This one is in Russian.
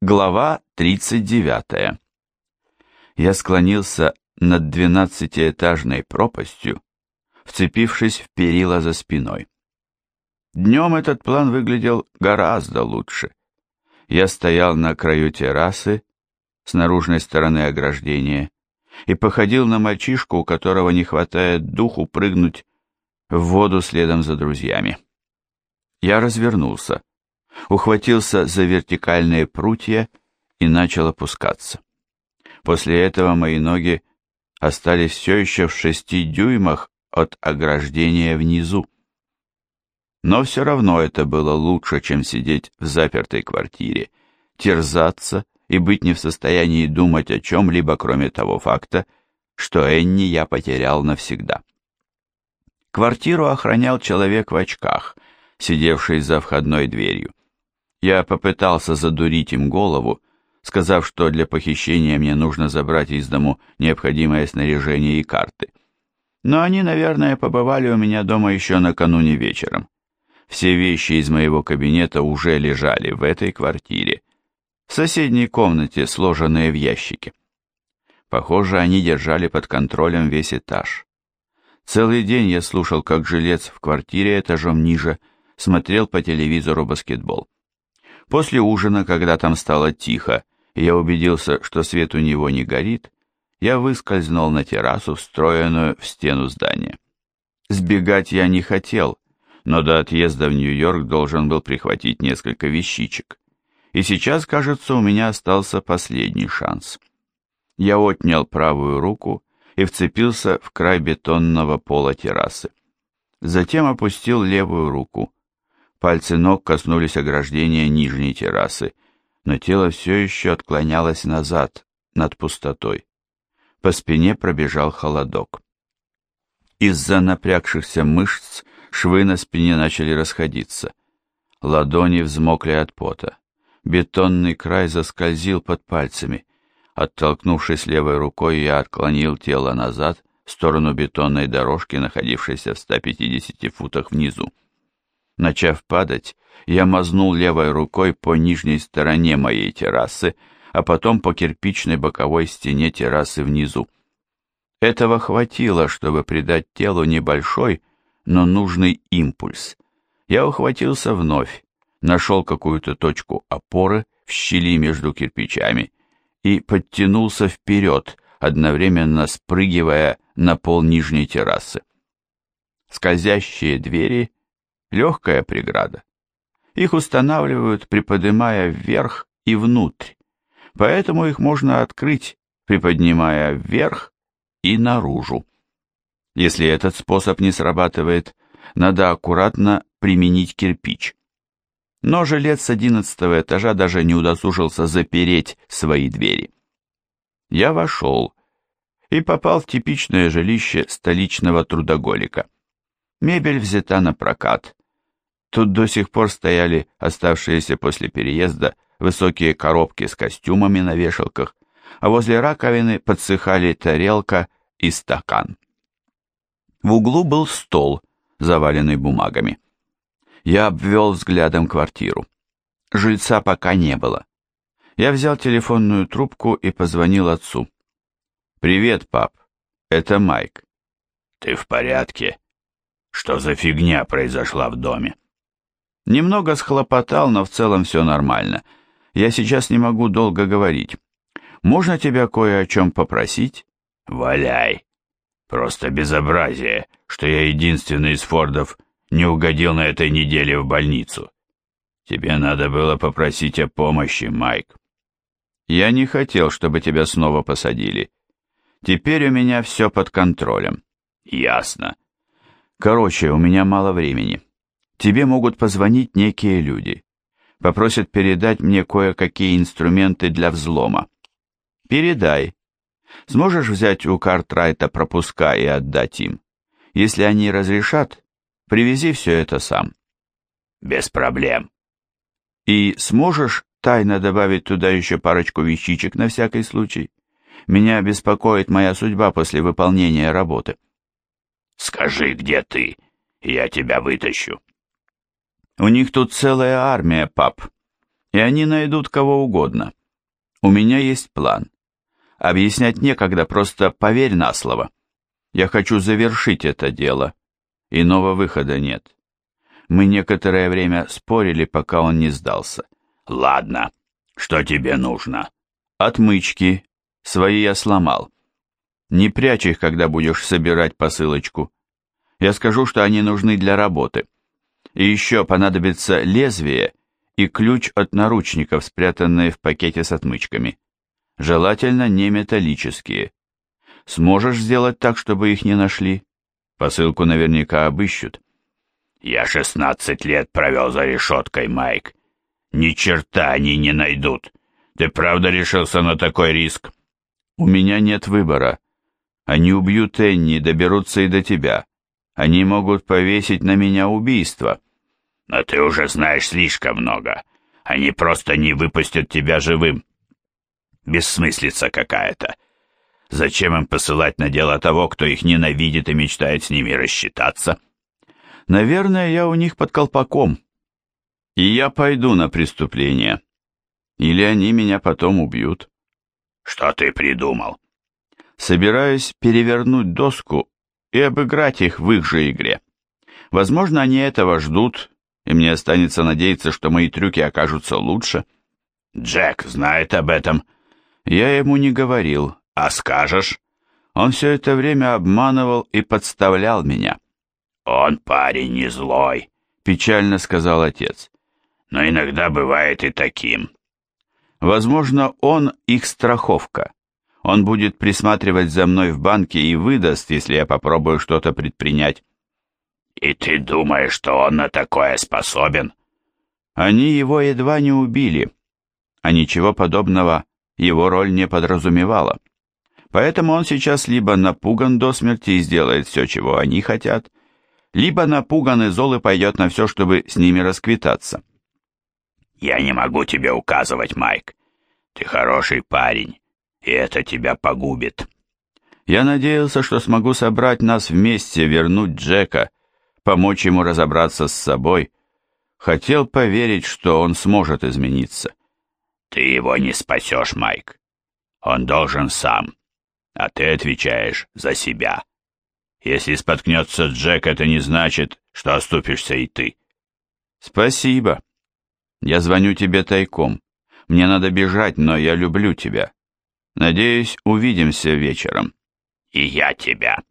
Глава 39. Я склонился над двенадцатиэтажной пропастью, вцепившись в перила за спиной. Днем этот план выглядел гораздо лучше. Я стоял на краю террасы, с наружной стороны ограждения, и походил на мальчишку, у которого не хватает духу прыгнуть в воду следом за друзьями. Я развернулся ухватился за вертикальные прутья и начал опускаться. После этого мои ноги остались все еще в шести дюймах от ограждения внизу. Но все равно это было лучше, чем сидеть в запертой квартире, терзаться и быть не в состоянии думать о чем-либо, кроме того факта, что Энни я потерял навсегда. Квартиру охранял человек в очках, сидевший за входной дверью. Я попытался задурить им голову, сказав, что для похищения мне нужно забрать из дому необходимое снаряжение и карты. Но они, наверное, побывали у меня дома еще накануне вечером. Все вещи из моего кабинета уже лежали в этой квартире, в соседней комнате, сложенные в ящики. Похоже, они держали под контролем весь этаж. Целый день я слушал, как жилец в квартире этажом ниже смотрел по телевизору баскетбол. После ужина, когда там стало тихо, и я убедился, что свет у него не горит, я выскользнул на террасу, встроенную в стену здания. Сбегать я не хотел, но до отъезда в Нью-Йорк должен был прихватить несколько вещичек. И сейчас, кажется, у меня остался последний шанс. Я отнял правую руку и вцепился в край бетонного пола террасы. Затем опустил левую руку, Пальцы ног коснулись ограждения нижней террасы, но тело все еще отклонялось назад, над пустотой. По спине пробежал холодок. Из-за напрягшихся мышц швы на спине начали расходиться. Ладони взмокли от пота. Бетонный край заскользил под пальцами. Оттолкнувшись левой рукой, я отклонил тело назад в сторону бетонной дорожки, находившейся в 150 футах внизу. Начав падать, я мазнул левой рукой по нижней стороне моей террасы, а потом по кирпичной боковой стене террасы внизу. Этого хватило, чтобы придать телу небольшой, но нужный импульс. Я ухватился вновь, нашел какую-то точку опоры в щели между кирпичами и подтянулся вперед, одновременно спрыгивая на пол нижней террасы. Скользящие двери легкая преграда. Их устанавливают, приподнимая вверх и внутрь, поэтому их можно открыть, приподнимая вверх и наружу. Если этот способ не срабатывает, надо аккуратно применить кирпич. Но жилец с одиннадцатого этажа даже не удосужился запереть свои двери. Я вошел и попал в типичное жилище столичного трудоголика. Мебель взята на прокат, Тут до сих пор стояли оставшиеся после переезда высокие коробки с костюмами на вешалках, а возле раковины подсыхали тарелка и стакан. В углу был стол, заваленный бумагами. Я обвел взглядом квартиру. Жильца пока не было. Я взял телефонную трубку и позвонил отцу. «Привет, пап. Это Майк». «Ты в порядке? Что за фигня произошла в доме?» Немного схлопотал, но в целом все нормально. Я сейчас не могу долго говорить. Можно тебя кое о чем попросить? Валяй. Просто безобразие, что я единственный из Фордов не угодил на этой неделе в больницу. Тебе надо было попросить о помощи, Майк. Я не хотел, чтобы тебя снова посадили. Теперь у меня все под контролем. Ясно. Короче, у меня мало времени тебе могут позвонить некие люди. Попросят передать мне кое-какие инструменты для взлома. Передай. Сможешь взять у Картрайта пропуска и отдать им? Если они разрешат, привези все это сам. Без проблем. И сможешь тайно добавить туда еще парочку вещичек на всякий случай? Меня беспокоит моя судьба после выполнения работы. Скажи, где ты, я тебя вытащу. У них тут целая армия, пап. И они найдут кого угодно. У меня есть план. Объяснять некогда, просто поверь на слово. Я хочу завершить это дело. Иного выхода нет. Мы некоторое время спорили, пока он не сдался. Ладно, что тебе нужно? Отмычки. Свои я сломал. Не прячь их, когда будешь собирать посылочку. Я скажу, что они нужны для работы. И еще понадобится лезвие и ключ от наручников, спрятанные в пакете с отмычками. Желательно не металлические. Сможешь сделать так, чтобы их не нашли? Посылку наверняка обыщут. Я шестнадцать лет провел за решеткой, Майк. Ни черта они не найдут. Ты правда решился на такой риск? У меня нет выбора. Они убьют Энни, доберутся и до тебя. Они могут повесить на меня убийство. Но ты уже знаешь слишком много. Они просто не выпустят тебя живым. Бессмыслица какая-то. Зачем им посылать на дело того, кто их ненавидит и мечтает с ними рассчитаться? Наверное, я у них под колпаком. И я пойду на преступление. Или они меня потом убьют. Что ты придумал? Собираюсь перевернуть доску и обыграть их в их же игре. Возможно, они этого ждут, и мне останется надеяться, что мои трюки окажутся лучше. Джек знает об этом. Я ему не говорил. А скажешь? Он все это время обманывал и подставлял меня. Он парень не злой, печально сказал отец. Но иногда бывает и таким. Возможно, он их страховка. Он будет присматривать за мной в банке и выдаст, если я попробую что-то предпринять. И ты думаешь, что он на такое способен? Они его едва не убили, а ничего подобного его роль не подразумевала. Поэтому он сейчас либо напуган до смерти и сделает все, чего они хотят, либо напуган и зол и пойдет на все, чтобы с ними расквитаться. «Я не могу тебе указывать, Майк. Ты хороший парень, и это тебя погубит». Я надеялся, что смогу собрать нас вместе, вернуть Джека, помочь ему разобраться с собой. Хотел поверить, что он сможет измениться. Ты его не спасешь, Майк. Он должен сам, а ты отвечаешь за себя. Если споткнется Джек, это не значит, что оступишься и ты. Спасибо. Я звоню тебе тайком. Мне надо бежать, но я люблю тебя. Надеюсь, увидимся вечером. И я тебя.